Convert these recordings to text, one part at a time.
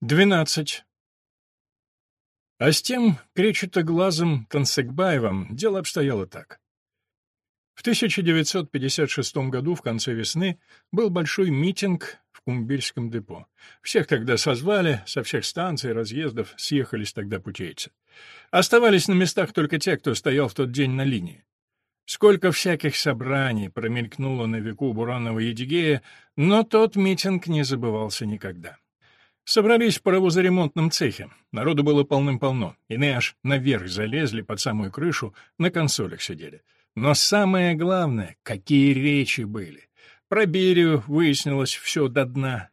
Двенадцать. А с тем кречетоглазым Тансекбаевым дело обстояло так. В 1956 году, в конце весны, был большой митинг в Кумбельском депо. Всех тогда созвали, со всех станций, разъездов съехались тогда путейцы. Оставались на местах только те, кто стоял в тот день на линии. Сколько всяких собраний промелькнуло на веку Буранова Едигея, но тот митинг не забывался никогда. Собрались в паровозоремонтном цехе. Народу было полным-полно. Иные аж наверх залезли под самую крышу, на консолях сидели. Но самое главное, какие речи были. Про Берию выяснилось все до дна.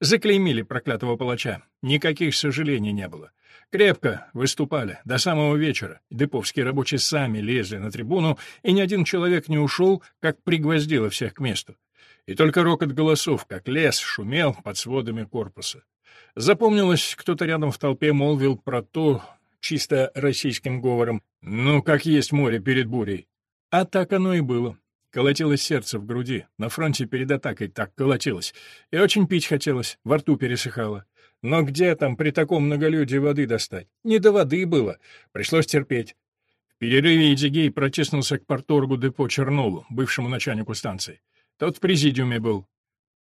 Заклеймили проклятого палача. Никаких сожалений не было. Крепко выступали до самого вечера. Деповские рабочие сами лезли на трибуну, и ни один человек не ушел, как пригвоздило всех к месту. И только рокот голосов, как лес, шумел под сводами корпуса. Запомнилось, кто-то рядом в толпе молвил про то, чисто российским говором, «Ну, как есть море перед бурей». А так оно и было. Колотилось сердце в груди, на фронте перед атакой так колотилось. И очень пить хотелось, во рту пересыхало. Но где там при таком многолюдии воды достать? Не до воды было, пришлось терпеть. В перерыве Идзигей протиснулся к порторгу депо Чернову, бывшему начальнику станции. Тот в президиуме был.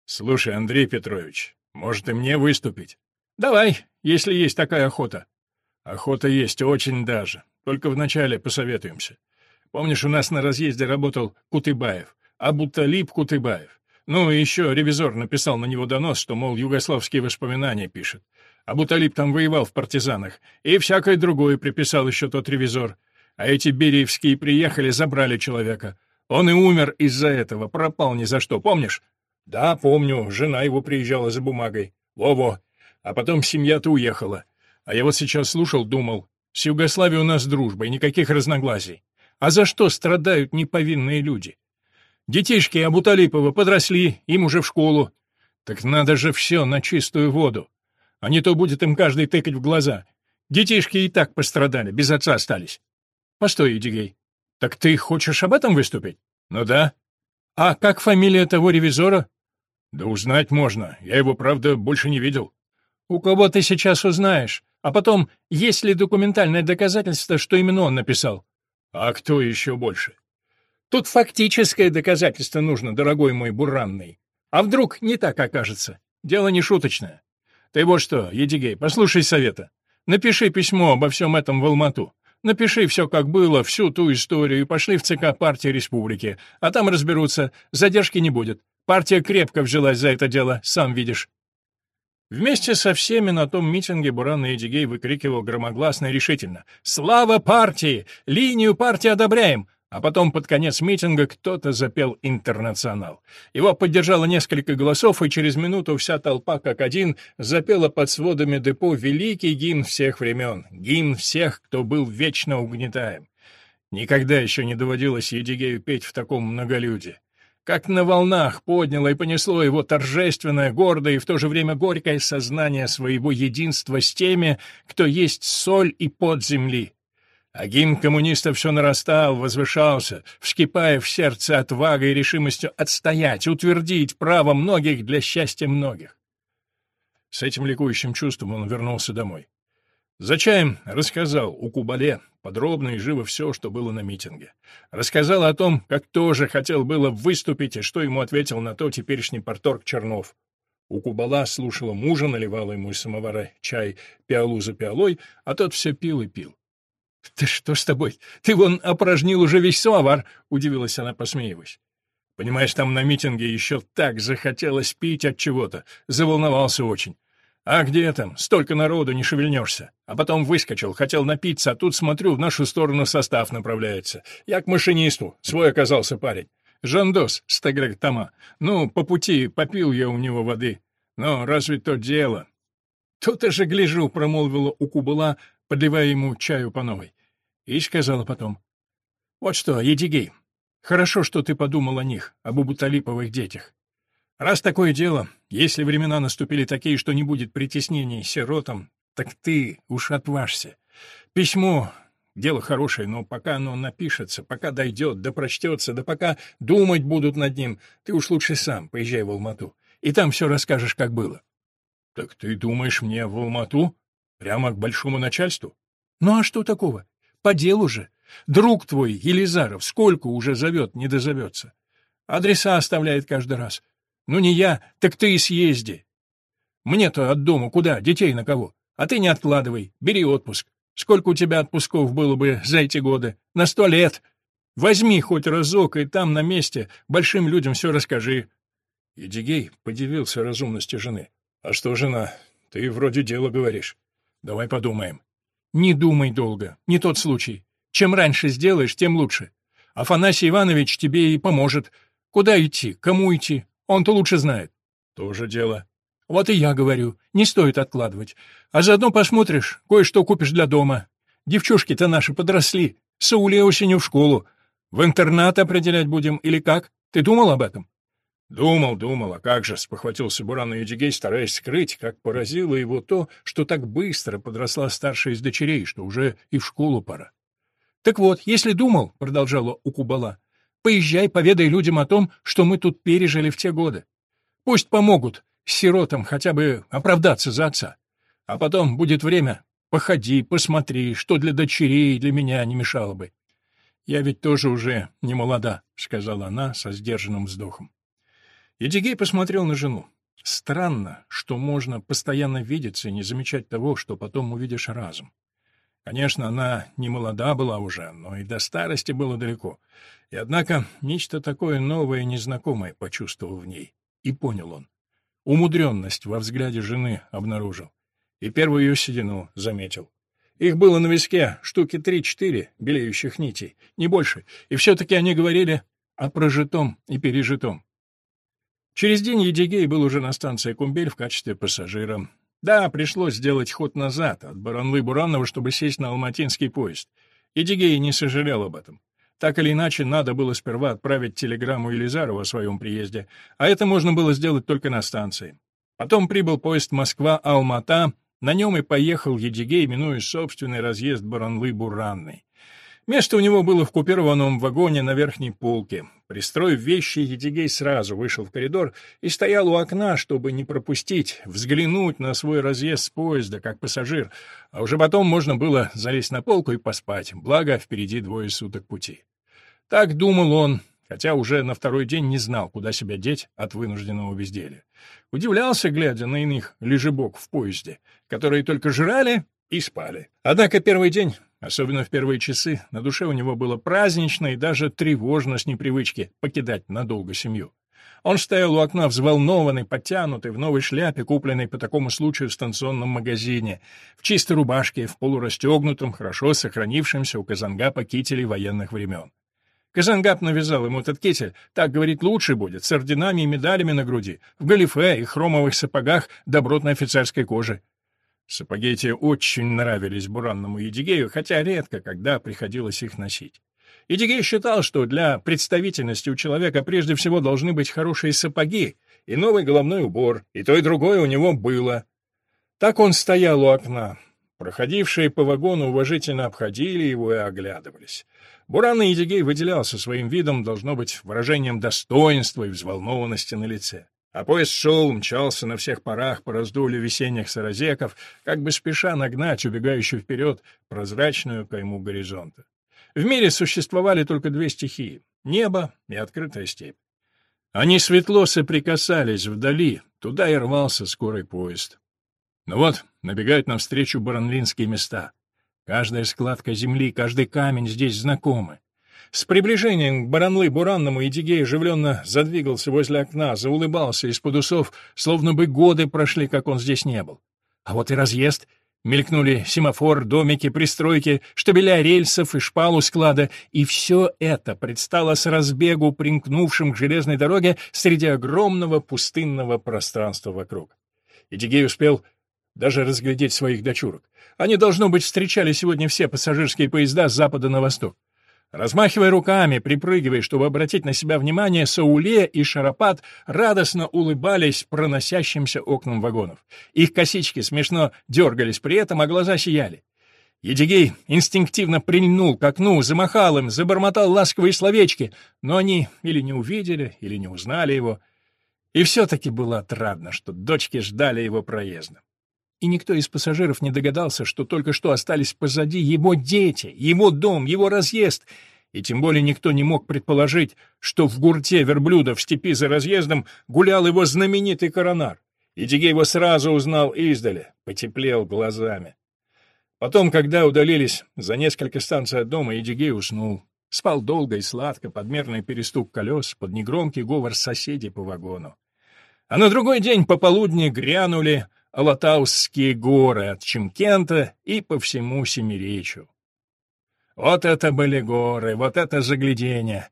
«Слушай, Андрей Петрович, может, и мне выступить? Давай, если есть такая охота. Охота есть, очень даже. Только вначале посоветуемся. Помнишь, у нас на разъезде работал Кутыбаев, Абуталип Кутыбаев. Ну, и еще ревизор написал на него донос, что, мол, югославские воспоминания пишет. Абуталип там воевал в партизанах, и всякое другое приписал еще тот ревизор. А эти бериевские приехали, забрали человека. Он и умер из-за этого, пропал ни за что, помнишь? Да, помню, жена его приезжала за бумагой. Во-во. А потом семья-то уехала. А я вот сейчас слушал, думал, с Югославией у нас дружба и никаких разногласий. А за что страдают неповинные люди? Детишки Абуталипова подросли, им уже в школу. Так надо же все на чистую воду. А не то будет им каждый тыкать в глаза. Детишки и так пострадали, без отца остались. Постой, Эдигей. Так ты хочешь об этом выступить? Ну да. А как фамилия того ревизора? Да узнать можно. Я его, правда, больше не видел. У кого ты сейчас узнаешь? А потом, есть ли документальное доказательство, что именно он написал? А кто еще больше? Тут фактическое доказательство нужно, дорогой мой буранный. А вдруг не так окажется? Дело не шуточное. Ты вот что, Едигей, послушай совета. Напиши письмо обо всем этом в Алмату. Напиши все, как было, всю ту историю, и пошли в ЦК партии республики. А там разберутся, задержки не будет. Партия крепко взялась за это дело, сам видишь. Вместе со всеми на том митинге Буран Эдигей выкрикивал громогласно и решительно «Слава партии! Линию партии одобряем!» А потом под конец митинга кто-то запел «Интернационал». Его поддержало несколько голосов, и через минуту вся толпа, как один, запела под сводами депо великий гимн всех времен, гимн всех, кто был вечно угнетаем. Никогда еще не доводилось Едигею петь в таком многолюдии как на волнах подняло и понесло его торжественное, гордое и в то же время горькое сознание своего единства с теми, кто есть соль и пот земли. А гимн коммунистов все нарастал, возвышался, вскипая в сердце отвагой и решимостью отстоять, утвердить право многих для счастья многих. С этим ликующим чувством он вернулся домой. За чаем рассказал у Кубале подробно и живо все, что было на митинге. Рассказал о том, как тоже хотел было выступить, и что ему ответил на то теперешний порторг Чернов. У Кубала слушала мужа, наливала ему из самовара чай пиалу за пиалой, а тот все пил и пил. — Ты что с тобой? Ты вон опорожнил уже весь самовар! — удивилась она, посмеиваясь. Понимаешь, там на митинге еще так захотелось пить от чего-то. Заволновался очень. А где там? Столько народу, не шевельнешься. А потом выскочил, хотел напиться, а тут, смотрю, в нашу сторону состав направляется. Я к машинисту, свой оказался парень. Жандос, стагрек Тома. Ну, по пути попил я у него воды. Но разве то дело? Тут же гляжу, промолвила у Кубыла, подливая ему чаю по новой. И сказала потом. Вот что, Едигей, хорошо, что ты подумал о них, об Убуталиповых детях. Раз такое дело, если времена наступили такие, что не будет притеснений сиротам, так ты уж отважься. Письмо — дело хорошее, но пока оно напишется, пока дойдет, да прочтется, да пока думать будут над ним, ты уж лучше сам поезжай в Алмату, и там все расскажешь, как было. Так ты думаешь мне в Алмату? Прямо к большому начальству? Ну а что такого? По делу же. Друг твой, Елизаров, сколько уже зовет, не дозовется. Адреса оставляет каждый раз. Ну не я, так ты и съезди. Мне-то от дома куда, детей на кого? А ты не откладывай, бери отпуск. Сколько у тебя отпусков было бы за эти годы? На сто лет. Возьми хоть разок и там на месте большим людям все расскажи. Едигей подивился разумности жены. А что, жена, ты вроде дело говоришь. Давай подумаем. Не думай долго, не тот случай. Чем раньше сделаешь, тем лучше. Афанасий Иванович тебе и поможет. Куда идти, кому идти, он-то лучше знает. Тоже дело. Вот и я говорю, не стоит откладывать. А заодно посмотришь, кое-что купишь для дома. Девчушки-то наши подросли. Сауле осенью в школу. В интернат определять будем или как? Ты думал об этом? Думал, думал, а как же, спохватился Буран и Эдигей, стараясь скрыть, как поразило его то, что так быстро подросла старшая из дочерей, что уже и в школу пора. Так вот, если думал, продолжала Укубала, поезжай, поведай людям о том, что мы тут пережили в те годы. Пусть помогут сиротам хотя бы оправдаться за отца. А потом будет время, походи, посмотри, что для дочерей для меня не мешало бы. Я ведь тоже уже не молода, сказала она со сдержанным вздохом. Едигей посмотрел на жену. Странно, что можно постоянно видеться и не замечать того, что потом увидишь разом. Конечно, она не молода была уже, но и до старости было далеко. И однако нечто такое новое и незнакомое почувствовал в ней. И понял он. Умудренность во взгляде жены обнаружил. И первую ее седину заметил. Их было на виске штуки три-четыре белеющих нитей, не больше, и все-таки они говорили о прожитом и пережитом. Через день Едигей был уже на станции Кумбель в качестве пассажира. Да, пришлось сделать ход назад от Баранлы-Буранова, чтобы сесть на алматинский поезд. Едигей не сожалел об этом. Так или иначе, надо было сперва отправить телеграмму Елизарова о своем приезде, а это можно было сделать только на станции. Потом прибыл поезд Москва-Алмата, на нем и поехал Едигей, минуя собственный разъезд Баранлы-Буранной. Место у него было в купированном вагоне на верхней полке. Пристроив вещи, Едигей сразу вышел в коридор и стоял у окна, чтобы не пропустить, взглянуть на свой разъезд с поезда, как пассажир, а уже потом можно было залезть на полку и поспать, благо впереди двое суток пути. Так думал он, хотя уже на второй день не знал, куда себя деть от вынужденного безделия. Удивлялся, глядя на иных лежебок в поезде, которые только жрали и спали. Однако первый день Особенно в первые часы на душе у него было празднично и даже тревожно с непривычки покидать надолго семью. Он стоял у окна взволнованный, подтянутый, в новой шляпе, купленной по такому случаю в станционном магазине, в чистой рубашке, в полурастегнутом, хорошо сохранившемся у Казангапа кителе военных времен. Казангап навязал ему этот китель, так, говорит, лучше будет, с орденами и медалями на груди, в галифе и хромовых сапогах добротной офицерской кожи. Сапоги эти очень нравились буранному Едигею, хотя редко когда приходилось их носить. Едигей считал, что для представительности у человека прежде всего должны быть хорошие сапоги и новый головной убор, и то и другое у него было. Так он стоял у окна. Проходившие по вагону уважительно обходили его и оглядывались. Буран Едигей выделялся своим видом, должно быть, выражением достоинства и взволнованности на лице. А поезд шел, мчался на всех парах по раздулю весенних саразеков, как бы спеша нагнать убегающую вперед прозрачную кайму горизонта. В мире существовали только две стихии — небо и открытая степь. Они светло соприкасались вдали, туда и рвался скорый поезд. Но вот набегают навстречу баранлинские места. Каждая складка земли, каждый камень здесь знакомы. С приближением к Баранлы-Буранному Идигей оживленно задвигался возле окна, заулыбался из-под усов, словно бы годы прошли, как он здесь не был. А вот и разъезд. Мелькнули семафор, домики, пристройки, штабеля рельсов и шпалу склада, и все это предстало с разбегу, примкнувшим к железной дороге среди огромного пустынного пространства вокруг. Идигей успел даже разглядеть своих дочурок. Они, должно быть, встречали сегодня все пассажирские поезда с запада на восток. Размахивая руками, припрыгивая, чтобы обратить на себя внимание, Сауле и Шарапат радостно улыбались проносящимся окнам вагонов. Их косички смешно дергались при этом, а глаза сияли. Едигей инстинктивно прильнул к окну, замахал им, забормотал ласковые словечки, но они или не увидели, или не узнали его. И все-таки было отрадно, что дочки ждали его проезда. И никто из пассажиров не догадался, что только что остались позади его дети, его дом, его разъезд — и тем более никто не мог предположить, что в гурте верблюда в степи за разъездом гулял его знаменитый коронар. И Дигей его сразу узнал издали, потеплел глазами. Потом, когда удалились за несколько станций от дома, Эдигей уснул. Спал долго и сладко, под мерный перестук колес, под негромкий говор соседей по вагону. А на другой день пополудни грянули Алатаусские горы от Чемкента и по всему Семиречью. Вот это были горы, вот это заглядение!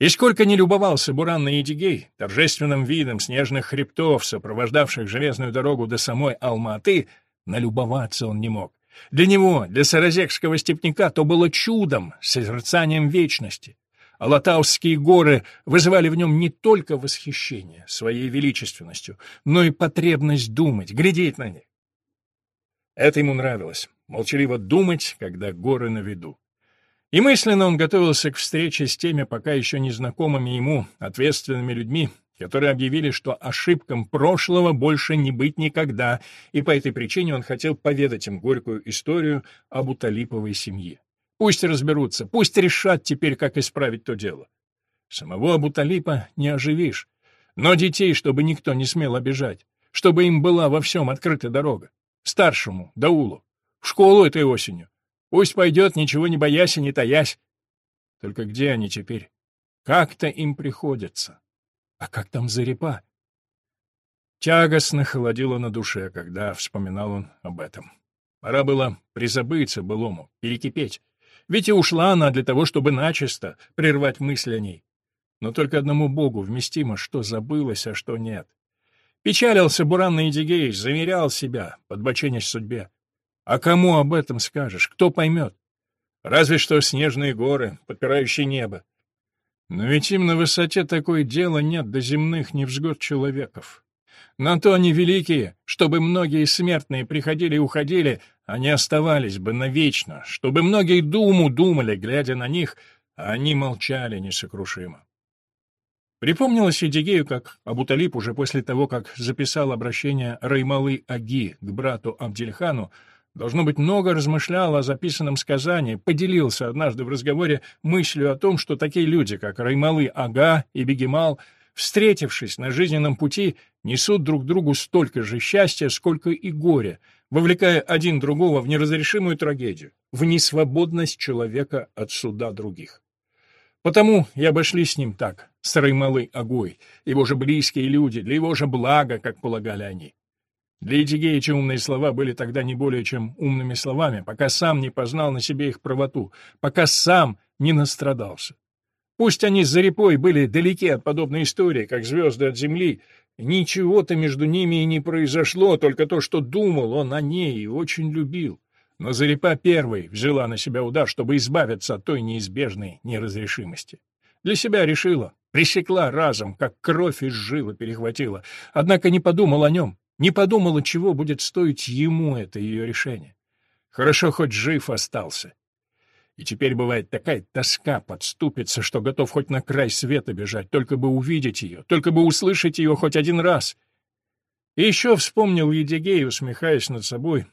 И сколько не любовался Буран на Едигей, торжественным видом снежных хребтов, сопровождавших железную дорогу до самой Алматы, налюбоваться он не мог. Для него, для саразекского степняка, то было чудом, созерцанием вечности. Алатаусские горы вызывали в нем не только восхищение своей величественностью, но и потребность думать, глядеть на них. Это ему нравилось, молчаливо думать, когда горы на виду. И мысленно он готовился к встрече с теми пока еще незнакомыми ему ответственными людьми, которые объявили, что ошибкам прошлого больше не быть никогда, и по этой причине он хотел поведать им горькую историю об Уталиповой семье. Пусть разберутся, пусть решат теперь, как исправить то дело. Самого Абуталипа не оживишь, но детей, чтобы никто не смел обижать, чтобы им была во всем открыта дорога. Старшему, Даулу, в школу этой осенью, Пусть пойдет, ничего не боясь и не таясь. Только где они теперь? Как-то им приходится. А как там Зарипа? Тягостно холодило на душе, когда вспоминал он об этом. Пора было призабыться былому, перекипеть. Ведь и ушла она для того, чтобы начисто прервать мысль о ней. Но только одному Богу вместимо, что забылось, а что нет. Печалился Буран Идигеевич, замерял себя, подбоченясь судьбе. А кому об этом скажешь? Кто поймет? Разве что снежные горы, подпирающие небо. Но ведь им на высоте такое дело нет до земных невзгод человеков. На то они великие, чтобы многие смертные приходили и уходили, они оставались бы навечно, чтобы многие думу думали, глядя на них, а они молчали несокрушимо. Припомнилось Едигею, как Абуталип уже после того, как записал обращение Раймалы Аги к брату Абдельхану, Должно быть, много размышлял о записанном сказании, поделился однажды в разговоре мыслью о том, что такие люди, как Раймалы Ага и Бегемал, встретившись на жизненном пути, несут друг другу столько же счастья, сколько и горя, вовлекая один другого в неразрешимую трагедию, в несвободность человека от суда других. Потому и обошли с ним так, с Раймалы Агой, его же близкие люди, для его же блага, как полагали они. Для Эдигеича умные слова были тогда не более чем умными словами, пока сам не познал на себе их правоту, пока сам не настрадался. Пусть они с Зарипой были далеки от подобной истории, как звезды от земли, ничего-то между ними и не произошло, только то, что думал он о ней и очень любил. Но Зарипа первой взяла на себя удар, чтобы избавиться от той неизбежной неразрешимости. Для себя решила, пресекла разом, как кровь из жилы перехватила, однако не подумал о нем, не подумала, чего будет стоить ему это ее решение. Хорошо, хоть жив остался. И теперь бывает такая тоска подступится, что готов хоть на край света бежать, только бы увидеть ее, только бы услышать ее хоть один раз. И еще вспомнил Едигей, усмехаясь над собой,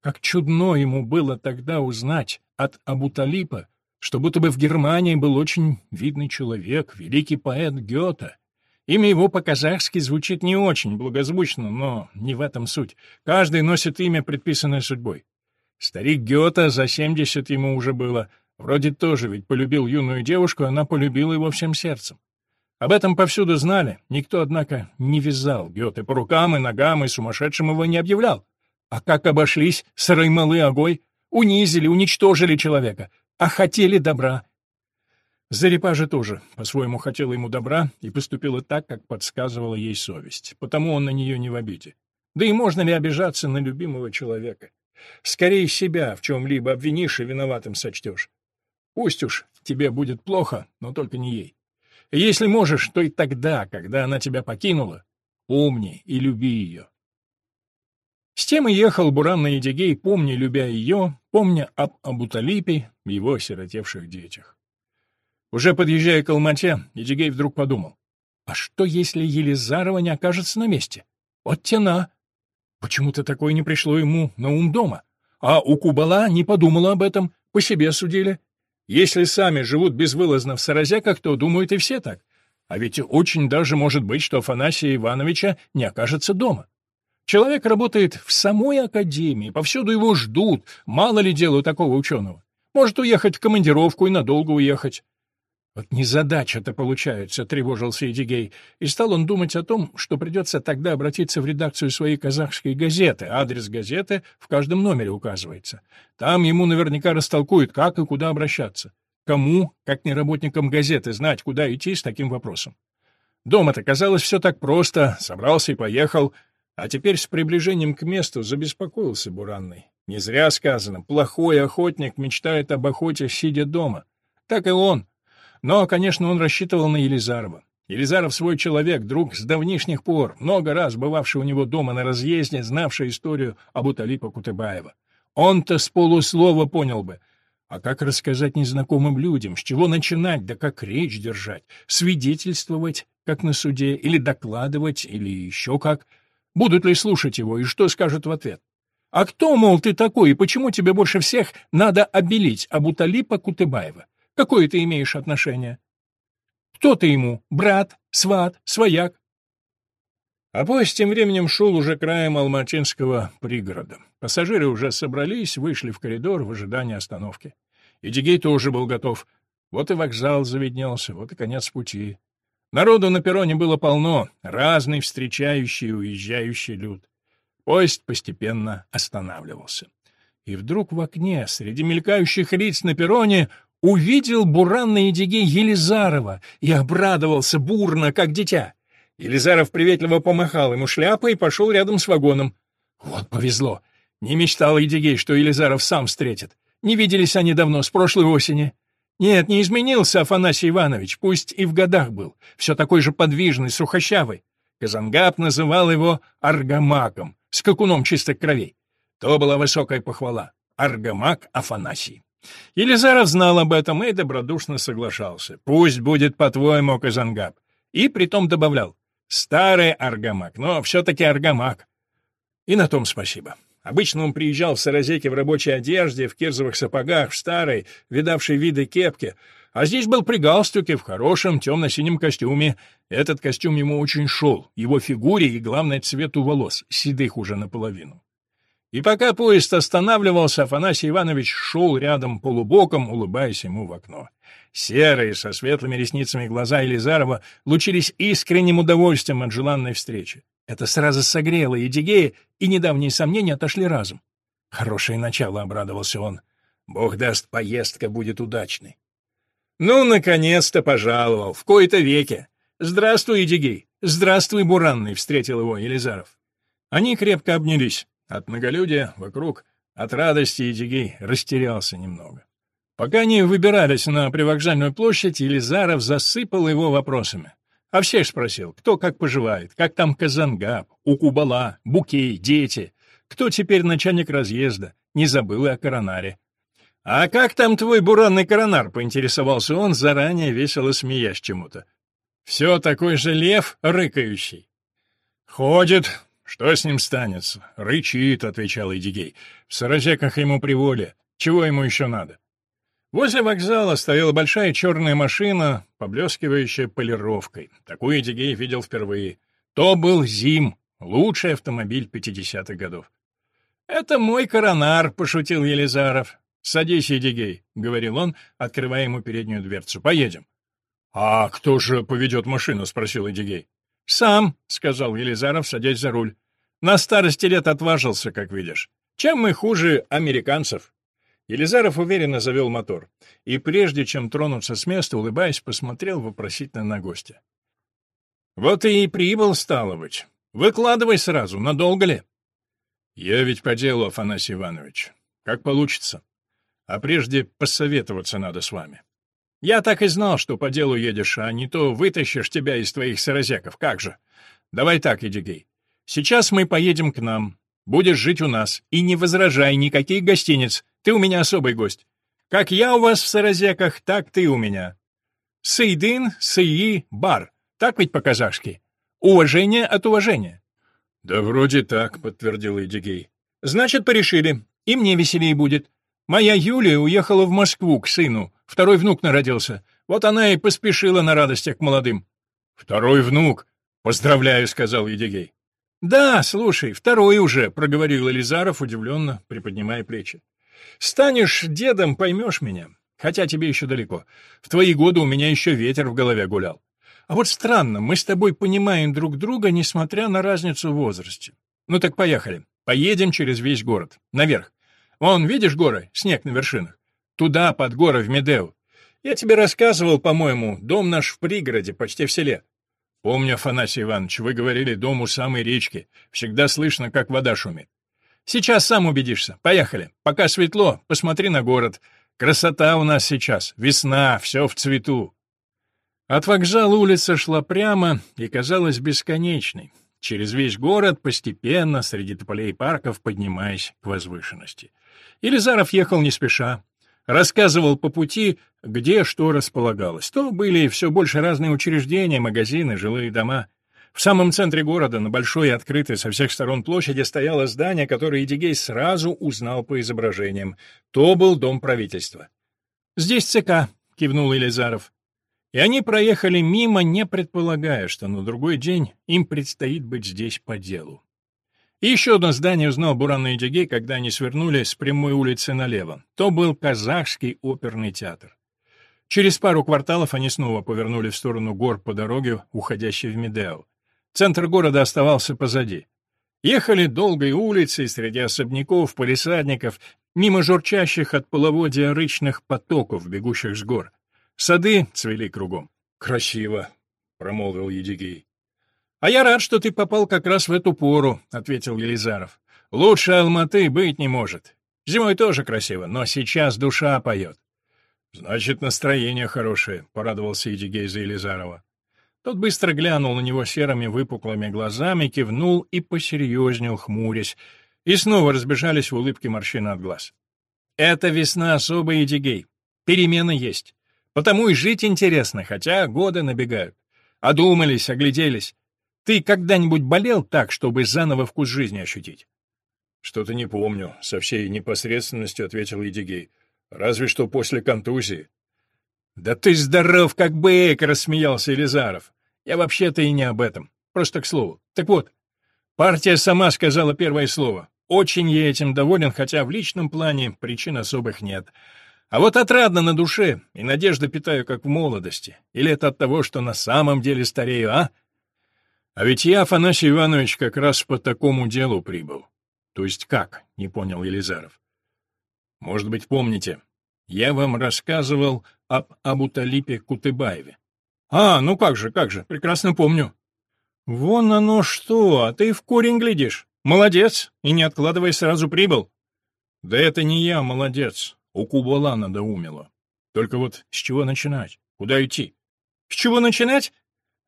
как чудно ему было тогда узнать от Абуталипа, что будто бы в Германии был очень видный человек, великий поэт Гёте, Имя его по-казахски звучит не очень благозвучно, но не в этом суть. Каждый носит имя, предписанное судьбой. Старик Гёта, за семьдесят ему уже было, вроде тоже ведь полюбил юную девушку, она полюбила его всем сердцем. Об этом повсюду знали, никто, однако, не вязал Гёте по рукам и ногам и сумасшедшим его не объявлял. А как обошлись с Раймалы Огой? Унизили, уничтожили человека, а хотели добра. Зарипа же тоже по-своему хотела ему добра и поступила так, как подсказывала ей совесть, потому он на нее не в обиде. Да и можно ли обижаться на любимого человека? Скорее себя в чем-либо обвинишь и виноватым сочтешь. Пусть уж тебе будет плохо, но только не ей. Если можешь, то и тогда, когда она тебя покинула, помни и люби ее. С тем и ехал Буран на Едигей, помня, любя ее, помня об Абуталипе, его осиротевших детях. Уже подъезжая к Алмате, Едигей вдруг подумал. А что, если Елизарова не окажется на месте? Вот тена. Почему-то такое не пришло ему на ум дома. А у Кубала не подумала об этом, по себе судили. Если сами живут безвылазно в Саразяках, то думают и все так. А ведь очень даже может быть, что Афанасия Ивановича не окажется дома. Человек работает в самой академии, повсюду его ждут, мало ли дела у такого ученого. Может уехать в командировку и надолго уехать. Вот незадача-то получается, тревожился Эдигей, и стал он думать о том, что придется тогда обратиться в редакцию своей казахской газеты. Адрес газеты в каждом номере указывается. Там ему наверняка растолкуют, как и куда обращаться. Кому, как не работникам газеты, знать, куда идти с таким вопросом. Дома-то казалось все так просто, собрался и поехал, а теперь с приближением к месту забеспокоился Буранный. Не зря сказано, плохой охотник мечтает об охоте, сидя дома. Так и он — но, конечно, он рассчитывал на Елизарова. Елизаров свой человек, друг с давнишних пор, много раз бывавший у него дома на разъезде, знавший историю об Уталипа Кутыбаева. Он-то с полуслова понял бы. А как рассказать незнакомым людям, с чего начинать, да как речь держать, свидетельствовать, как на суде, или докладывать, или еще как? Будут ли слушать его, и что скажут в ответ? А кто, мол, ты такой, и почему тебе больше всех надо обелить Абуталипа Кутыбаева? Какое ты имеешь отношение? Кто ты ему? Брат, сват, свояк? А поезд тем временем шел уже краем Алматинского пригорода. Пассажиры уже собрались, вышли в коридор в ожидании остановки. И Дигей тоже был готов. Вот и вокзал заведнелся, вот и конец пути. Народу на перроне было полно, разный встречающий и уезжающий люд. Поезд постепенно останавливался. И вдруг в окне, среди мелькающих лиц на перроне, увидел Буран на Едиге Елизарова и обрадовался бурно, как дитя. Елизаров приветливо помахал ему шляпой и пошел рядом с вагоном. Вот повезло. Не мечтал Едигей, что Елизаров сам встретит. Не виделись они давно, с прошлой осени. Нет, не изменился Афанасий Иванович, пусть и в годах был. Все такой же подвижный, сухощавый. Казангап называл его аргамаком, скакуном чистых кровей. То была высокая похвала. Аргамак Афанасий. Елизаров знал об этом и добродушно соглашался. «Пусть будет по-твоему, Казангаб». И притом добавлял. «Старый аргамак, но все-таки аргамак». И на том спасибо. Обычно он приезжал в Саразеке в рабочей одежде, в кирзовых сапогах, в старой, видавшей виды кепке, а здесь был при галстуке, в хорошем темно-синем костюме. Этот костюм ему очень шел, его фигуре и, главное, цвету волос, седых уже наполовину. И пока поезд останавливался, Афанасий Иванович шел рядом полубоком, улыбаясь ему в окно. Серые, со светлыми ресницами глаза Елизарова лучились искренним удовольствием от желанной встречи. Это сразу согрело Едигея, и недавние сомнения отошли разом. Хорошее начало, — обрадовался он. Бог даст, поездка будет удачной. Ну, наконец-то пожаловал, в кои-то веке. Здравствуй, Едигей. Здравствуй, Буранный, — встретил его Елизаров. Они крепко обнялись. От многолюдия вокруг, от радости Едигей растерялся немного. Пока они выбирались на привокзальную площадь, Елизаров засыпал его вопросами. А всех спросил, кто как поживает, как там Казангаб, Укубала, Букей, дети, кто теперь начальник разъезда, не забыл и о коронаре. «А как там твой буранный коронар?» — поинтересовался он, заранее весело смеясь чему-то. «Все такой же лев, рыкающий». «Ходит, «Что с ним станется?» «Рычит», — отвечал Эдигей. «В саразеках ему приволе. Чего ему еще надо?» Возле вокзала стояла большая черная машина, поблескивающая полировкой. Такую Эдигей видел впервые. То был «Зим», лучший автомобиль 50-х годов. «Это мой коронар», — пошутил Елизаров. «Садись, Эдигей», — говорил он, открывая ему переднюю дверцу. «Поедем». «А кто же поведет машину?» — спросил Эдигей. «Сам», — сказал Елизаров, садясь за руль. «На старости лет отважился, как видишь. Чем мы хуже американцев?» Елизаров уверенно завел мотор, и прежде чем тронуться с места, улыбаясь, посмотрел вопросительно на гостя. «Вот и прибыл, стало быть. Выкладывай сразу, надолго ли?» «Я ведь по делу, Афанасий Иванович. Как получится. А прежде посоветоваться надо с вами». Я так и знал, что по делу едешь, а не то вытащишь тебя из твоих саразеков. Как же? Давай так, Эдигей. Сейчас мы поедем к нам. Будешь жить у нас. И не возражай, никаких гостиниц. Ты у меня особый гость. Как я у вас в саразеках, так ты у меня. Сейдин, Сейи, бар. Так ведь по-казахски? Уважение от уважения. Да вроде так, подтвердил Эдигей. Значит, порешили. И мне веселее будет. Моя Юлия уехала в Москву к сыну. Второй внук народился. Вот она и поспешила на радостях к молодым. Второй внук. Поздравляю, сказал Едигей. Да, слушай, второй уже, проговорил Элизаров, удивленно приподнимая плечи. Станешь дедом, поймешь меня. Хотя тебе еще далеко. В твои годы у меня еще ветер в голове гулял. А вот странно, мы с тобой понимаем друг друга, несмотря на разницу в возрасте. Ну так поехали. Поедем через весь город. Наверх. Вон, видишь горы? Снег на вершинах. Туда, под горы, в Медеу. Я тебе рассказывал, по-моему, дом наш в пригороде, почти в селе. Помню, Афанасий Иванович, вы говорили, дом у самой речки. Всегда слышно, как вода шумит. Сейчас сам убедишься. Поехали. Пока светло, посмотри на город. Красота у нас сейчас. Весна, все в цвету. От вокзала улица шла прямо и казалась бесконечной, через весь город, постепенно, среди тополей и парков, поднимаясь к возвышенности. Елизаров ехал не спеша, рассказывал по пути, где что располагалось. То были все больше разные учреждения, магазины, жилые дома. В самом центре города, на большой открытой со всех сторон площади, стояло здание, которое Эдигей сразу узнал по изображениям. То был дом правительства. «Здесь ЦК», — кивнул Елизаров. И они проехали мимо, не предполагая, что на другой день им предстоит быть здесь по делу. И еще одно здание узнал Буран и Дигей, когда они свернули с прямой улицы налево. То был казахский оперный театр. Через пару кварталов они снова повернули в сторону гор по дороге, уходящей в Медео. Центр города оставался позади. Ехали долгой улицей среди особняков, полисадников, мимо журчащих от половодья рычных потоков, бегущих с гор. Сады цвели кругом. «Красиво», — промолвил Едигей. «А я рад, что ты попал как раз в эту пору», — ответил Елизаров. «Лучше Алматы быть не может. Зимой тоже красиво, но сейчас душа поет». «Значит, настроение хорошее», — порадовался Едигей за Елизарова. Тот быстро глянул на него серыми выпуклыми глазами, кивнул и посерьезнел, хмурясь, и снова разбежались в улыбке морщины от глаз. «Это весна особая, Едигей. Перемены есть. Потому и жить интересно, хотя годы набегают. Одумались, огляделись. Ты когда-нибудь болел так, чтобы заново вкус жизни ощутить? Что-то не помню, со всей непосредственностью ответил Едигей. Разве что после контузии. Да ты здоров, как бык, рассмеялся Елизаров. Я вообще-то и не об этом. Просто к слову. Так вот, партия сама сказала первое слово. Очень я этим доволен, хотя в личном плане причин особых нет. А вот отрадно на душе, и надежда питаю, как в молодости. Или это от того, что на самом деле старею, а? А ведь я, Афанасий Иванович, как раз по такому делу прибыл. То есть как? — не понял Елизаров. Может быть, помните, я вам рассказывал об Абуталипе Кутыбаеве. А, ну как же, как же, прекрасно помню. Вон оно что, а ты в корень глядишь. Молодец, и не откладывай сразу прибыл. Да это не я молодец, у Кубала надоумило. Только вот с чего начинать? Куда идти? С чего начинать?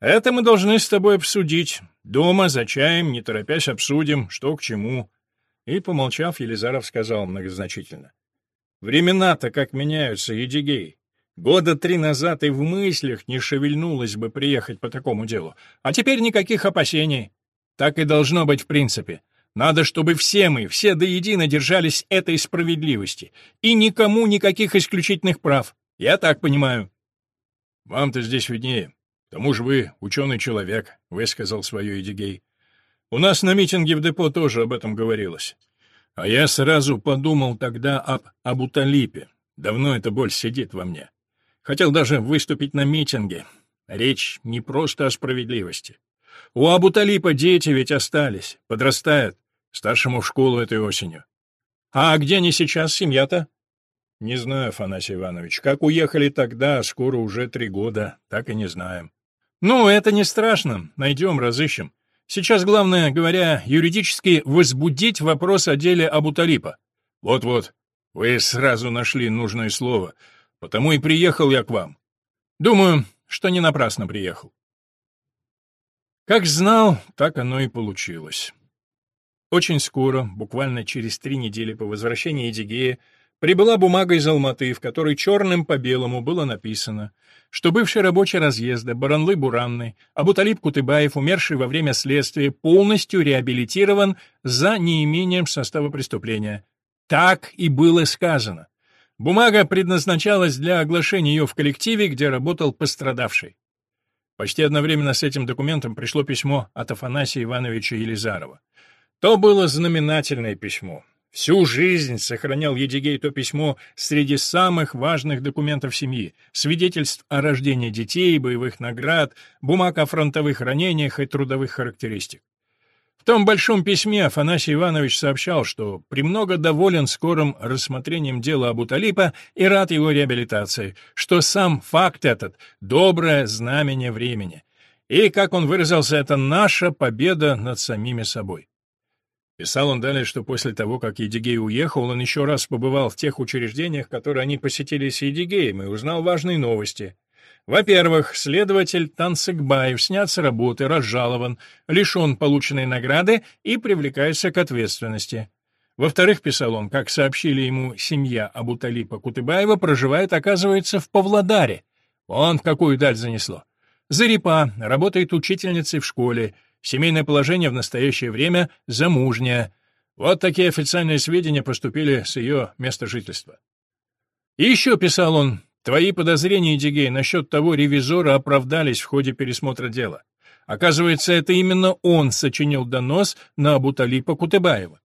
Это мы должны с тобой обсудить. Дома, за чаем, не торопясь обсудим, что к чему. И, помолчав, Елизаров сказал многозначительно. Времена-то как меняются, Едигей. Года три назад и в мыслях не шевельнулось бы приехать по такому делу. А теперь никаких опасений. Так и должно быть в принципе. Надо, чтобы все мы, все до едино держались этой справедливости. И никому никаких исключительных прав. Я так понимаю. Вам-то здесь виднее. Тому же вы ученый человек, высказал свое Эдигей. У нас на митинге в депо тоже об этом говорилось. А я сразу подумал тогда об Абуталипе. Давно эта боль сидит во мне. Хотел даже выступить на митинге. Речь не просто о справедливости. У Абуталипа дети ведь остались, подрастают. Старшему в школу этой осенью. А где они сейчас, семья-то? Не знаю, Афанасий Иванович. Как уехали тогда, скоро уже три года, так и не знаем. Ну, это не страшно. Найдем, разыщем. Сейчас главное, говоря юридически, возбудить вопрос о деле Абуталипа. Вот-вот. Вы сразу нашли нужное слово. Потому и приехал я к вам. Думаю, что не напрасно приехал. Как знал, так оно и получилось. Очень скоро, буквально через три недели по возвращении Эдигея, Прибыла бумага из Алматы, в которой черным по белому было написано, что бывший рабочий разъезда Баранлы Буранный Абуталип Кутыбаев, умерший во время следствия, полностью реабилитирован за неимением состава преступления. Так и было сказано. Бумага предназначалась для оглашения ее в коллективе, где работал пострадавший. Почти одновременно с этим документом пришло письмо от Афанасия Ивановича Елизарова. То было знаменательное письмо. Всю жизнь сохранял Едигей то письмо среди самых важных документов семьи, свидетельств о рождении детей, боевых наград, бумаг о фронтовых ранениях и трудовых характеристик том большом письме Афанасий Иванович сообщал, что премного доволен скорым рассмотрением дела Абуталипа и рад его реабилитации, что сам факт этот — доброе знамение времени. И, как он выразился, это наша победа над самими собой. Писал он далее, что после того, как Едигей уехал, он еще раз побывал в тех учреждениях, которые они посетили с Едигеем, и узнал важные новости. Во-первых, следователь Тансыкбаев снят с работы, разжалован, лишен полученной награды и привлекается к ответственности. Во-вторых, писал он, как сообщили ему семья Абуталипа Кутыбаева, проживает, оказывается, в Павлодаре. Он в какую даль занесло. Зарипа, работает учительницей в школе, семейное положение в настоящее время замужняя. Вот такие официальные сведения поступили с ее места жительства. И еще, писал он, Твои подозрения, Дигей, насчет того ревизора оправдались в ходе пересмотра дела. Оказывается, это именно он сочинил донос на Абуталипа Кутыбаева.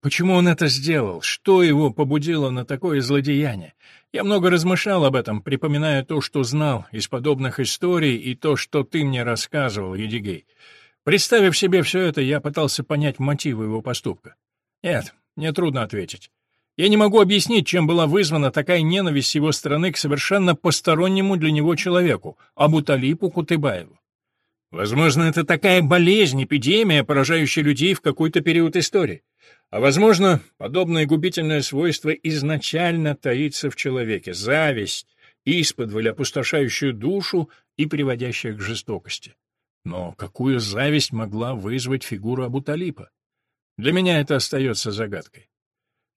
Почему он это сделал? Что его побудило на такое злодеяние? Я много размышлял об этом, припоминая то, что знал из подобных историй и то, что ты мне рассказывал, Едигей. Представив себе все это, я пытался понять мотивы его поступка. Нет, мне трудно ответить. Я не могу объяснить, чем была вызвана такая ненависть его стороны к совершенно постороннему для него человеку, Абуталипу Кутыбаеву. Возможно, это такая болезнь, эпидемия, поражающая людей в какой-то период истории. А возможно, подобное губительное свойство изначально таится в человеке — зависть, исподволь опустошающую душу и приводящая к жестокости. Но какую зависть могла вызвать фигура Абуталипа? Для меня это остается загадкой.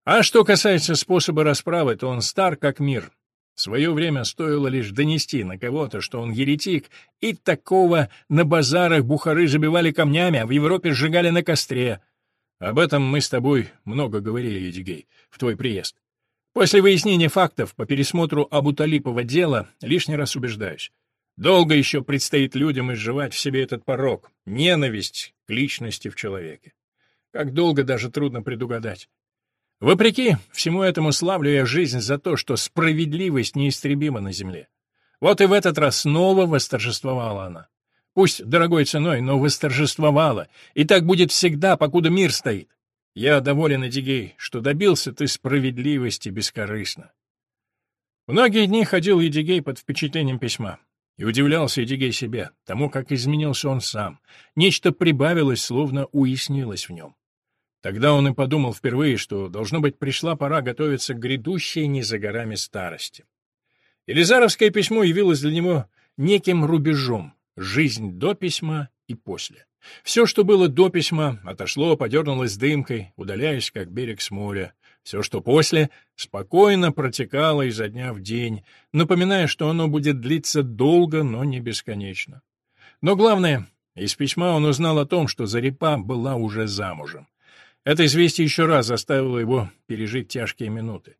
А что касается способа расправы, то он стар как мир. В свое время стоило лишь донести на кого-то, что он еретик, и такого на базарах Бухары забивали камнями, а в Европе сжигали на костре. Об этом мы с тобой много говорили, Едигей, в твой приезд. После выяснения фактов по пересмотру Абуталипова дела лишний раз убеждаюсь. Долго еще предстоит людям изживать в себе этот порог, ненависть к личности в человеке. Как долго даже трудно предугадать. Вопреки всему этому славлю я жизнь за то, что справедливость неистребима на земле. Вот и в этот раз снова восторжествовала она. Пусть дорогой ценой, но восторжествовала. И так будет всегда, покуда мир стоит. Я доволен, Эдигей, что добился ты справедливости бескорыстно. Многие дни ходил Едигей под впечатлением письма. И удивлялся Едигей себе, тому, как изменился он сам. Нечто прибавилось, словно уяснилось в нем. Тогда он и подумал впервые, что, должно быть, пришла пора готовиться к грядущей не за горами старости. Елизаровское письмо явилось для него неким рубежом — жизнь до письма и после. Все, что было до письма, отошло, подернулось дымкой, удаляясь, как берег с моря. Все, что после, спокойно протекало изо дня в день, напоминая, что оно будет длиться долго, но не бесконечно. Но главное, из письма он узнал о том, что Зарипа была уже замужем. Это известие еще раз заставило его пережить тяжкие минуты.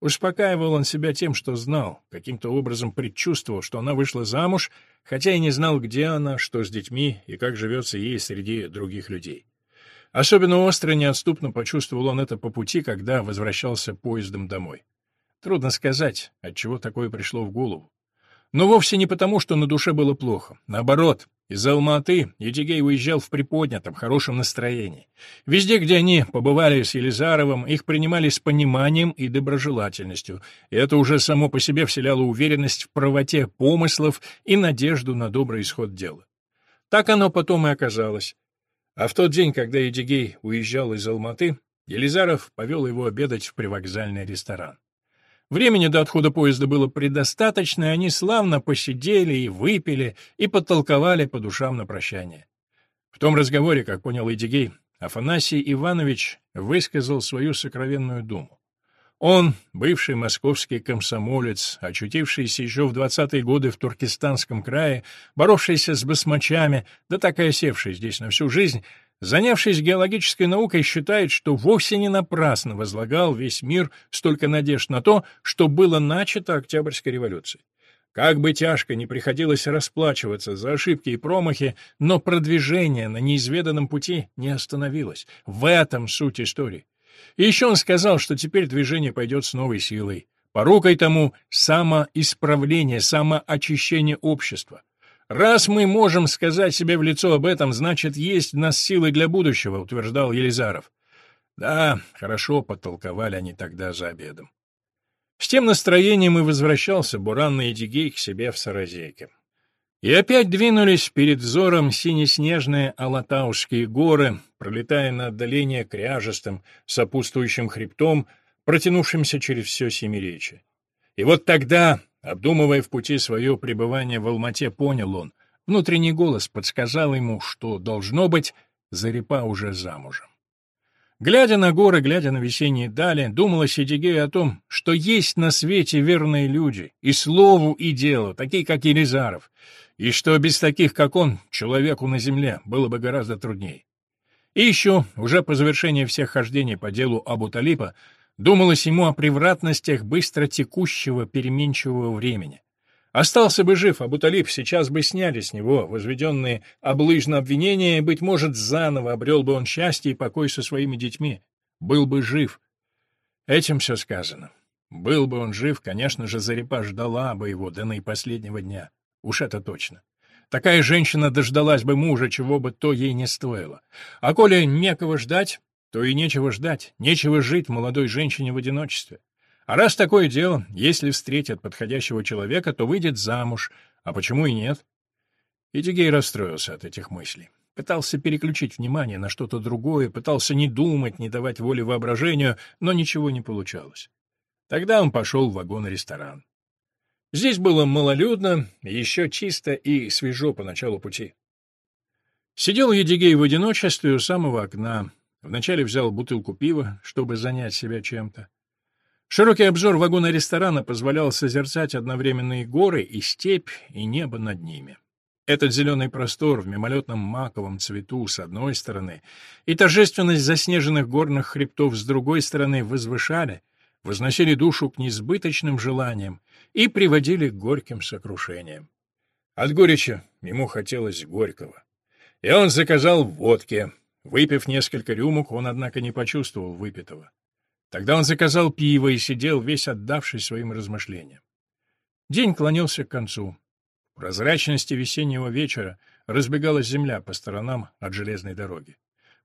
Успокаивал он себя тем, что знал, каким-то образом предчувствовал, что она вышла замуж, хотя и не знал, где она, что с детьми и как живется ей среди других людей. Особенно остро и неотступно почувствовал он это по пути, когда возвращался поездом домой. Трудно сказать, от чего такое пришло в голову. Но вовсе не потому, что на душе было плохо. Наоборот, из Алматы Едигей уезжал в приподнятом, хорошем настроении. Везде, где они побывали с Елизаровым, их принимали с пониманием и доброжелательностью, и это уже само по себе вселяло уверенность в правоте помыслов и надежду на добрый исход дела. Так оно потом и оказалось. А в тот день, когда Едигей уезжал из Алматы, Елизаров повел его обедать в привокзальный ресторан. Времени до отхода поезда было предостаточно, и они славно посидели и выпили, и подтолковали по душам на прощание. В том разговоре, как понял Эдигей, Афанасий Иванович высказал свою сокровенную думу. Он, бывший московский комсомолец, очутившийся еще в двадцатые годы в Туркестанском крае, боровшийся с басмачами, да так и осевший здесь на всю жизнь, занявшись геологической наукой, считает, что вовсе не напрасно возлагал весь мир столько надежд на то, что было начато Октябрьской революцией. Как бы тяжко ни приходилось расплачиваться за ошибки и промахи, но продвижение на неизведанном пути не остановилось. В этом суть истории. И еще он сказал, что теперь движение пойдет с новой силой. Порукой тому самоисправление, самоочищение общества. «Раз мы можем сказать себе в лицо об этом, значит, есть в нас силы для будущего», — утверждал Елизаров. Да, хорошо подтолковали они тогда за обедом. С тем настроением и возвращался Буран на Эдигей к себе в Саразейке. И опять двинулись перед взором синеснежные Алатаушские горы, пролетая на отдаление кряжестым, сопутствующим хребтом, протянувшимся через все Семиречье. И вот тогда, обдумывая в пути свое пребывание в Алмате, понял он, внутренний голос подсказал ему, что, должно быть, Зарипа уже замужем. Глядя на горы, глядя на весенние дали, думала Сидигея о том, что есть на свете верные люди, и слову, и делу, такие, как Елизаров, и что без таких, как он, человеку на земле было бы гораздо труднее. И еще, уже по завершении всех хождений по делу Абу-Талипа, думалось ему о превратностях быстро текущего переменчивого времени. Остался бы жив Абуталиб, сейчас бы сняли с него возведенные облыжно обвинения, и, быть может, заново обрел бы он счастье и покой со своими детьми. Был бы жив. Этим все сказано. Был бы он жив, конечно же, Зарипа ждала бы его до наипоследнего дня. Уж это точно. Такая женщина дождалась бы мужа, чего бы то ей не стоило. А коли некого ждать, то и нечего ждать, нечего жить молодой женщине в одиночестве. А раз такое дело, если встретят подходящего человека, то выйдет замуж, а почему и нет? Идигей расстроился от этих мыслей. Пытался переключить внимание на что-то другое, пытался не думать, не давать воли воображению, но ничего не получалось. Тогда он пошел в вагон-ресторан. Здесь было малолюдно, еще чисто и свежо по началу пути. Сидел Едигей в одиночестве у самого окна. Вначале взял бутылку пива, чтобы занять себя чем-то. Широкий обзор вагона-ресторана позволял созерцать одновременно и горы, и степь, и небо над ними. Этот зеленый простор в мимолетном маковом цвету с одной стороны и торжественность заснеженных горных хребтов с другой стороны возвышали, возносили душу к несбыточным желаниям и приводили к горьким сокрушениям. От горечи ему хотелось горького. И он заказал водки. Выпив несколько рюмок, он, однако, не почувствовал выпитого. Тогда он заказал пиво и сидел, весь отдавшись своим размышлениям. День клонился к концу. В прозрачности весеннего вечера разбегалась земля по сторонам от железной дороги.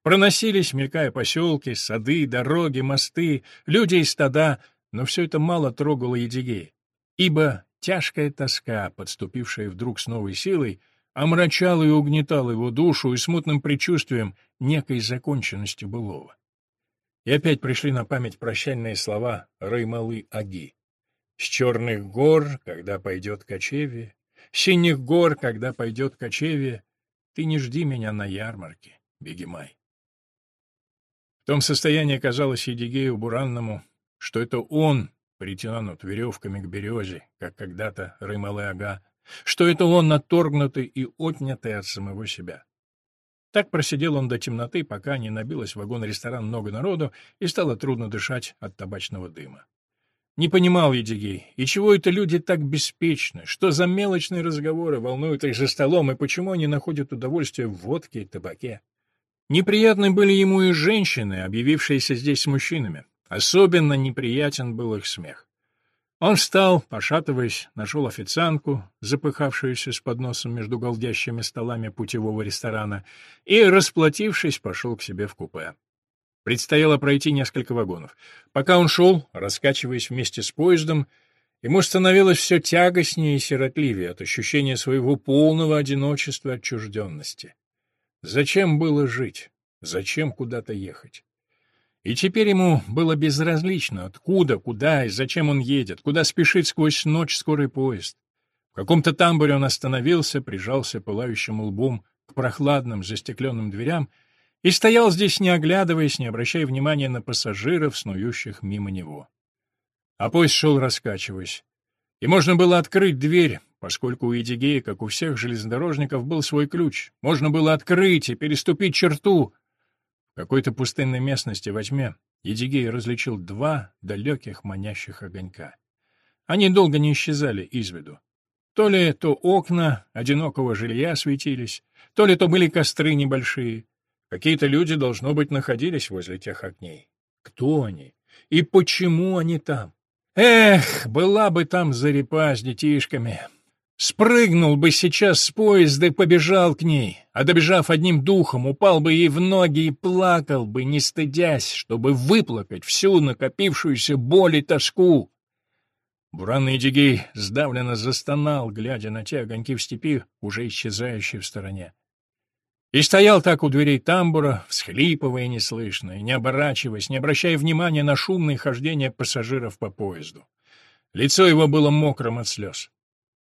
Проносились, мелькая поселки, сады, дороги, мосты, люди и стада, но все это мало трогало Едигея, ибо тяжкая тоска, подступившая вдруг с новой силой, омрачала и угнетала его душу и смутным предчувствием некой законченности былого. И опять пришли на память прощальные слова Раймалы-Аги. «С черных гор, когда пойдет кочевье, с синих гор, когда пойдет кочевье, ты не жди меня на ярмарке, Бегемай». В том состоянии казалось Едигею Буранному, что это он притянут веревками к березе, как когда-то Раймалы-Ага, что это он отторгнутый и отнятый от самого себя. Так просидел он до темноты, пока не набилось в вагон-ресторан много народу, и стало трудно дышать от табачного дыма. Не понимал Едигей, и чего это люди так беспечны, что за мелочные разговоры волнуют их за столом, и почему они находят удовольствие в водке и табаке. Неприятны были ему и женщины, объявившиеся здесь с мужчинами. Особенно неприятен был их смех. Он встал, пошатываясь, нашел официантку, запыхавшуюся с подносом между голдящими столами путевого ресторана, и, расплатившись, пошел к себе в купе. Предстояло пройти несколько вагонов. Пока он шел, раскачиваясь вместе с поездом, ему становилось все тягостнее и сиротливее от ощущения своего полного одиночества и отчужденности. Зачем было жить? Зачем куда-то ехать? И теперь ему было безразлично, откуда, куда и зачем он едет, куда спешит сквозь ночь скорый поезд. В каком-то тамбуре он остановился, прижался пылающим лбом к прохладным застекленным дверям и стоял здесь, не оглядываясь, не обращая внимания на пассажиров, снующих мимо него. А поезд шел раскачиваясь. И можно было открыть дверь, поскольку у Эдигея, как у всех железнодорожников, был свой ключ. Можно было открыть и переступить черту. Какой-то пустынной местности во тьме Едигей различил два далеких манящих огонька. Они долго не исчезали из виду. То ли то окна одинокого жилья светились, то ли то были костры небольшие. Какие-то люди, должно быть, находились возле тех огней. Кто они? И почему они там? Эх, была бы там зарепа с детишками. Спрыгнул бы сейчас с поезда и побежал к ней, а добежав одним духом, упал бы ей в ноги и плакал бы, не стыдясь, чтобы выплакать всю накопившуюся боль и тоску. Буранный Дигей сдавленно застонал, глядя на те огоньки в степи, уже исчезающие в стороне. И стоял так у дверей тамбура, всхлипывая неслышно, и не оборачиваясь, не обращая внимания на шумное хождение пассажиров по поезду. Лицо его было мокрым от слез.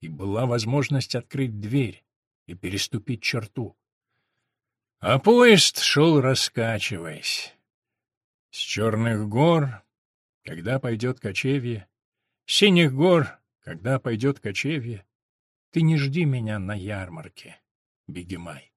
И была возможность открыть дверь и переступить черту. А поезд шел раскачиваясь. С черных гор, когда пойдет кочевье, синих гор, когда пойдет кочевье, ты не жди меня на ярмарке, Бегемай.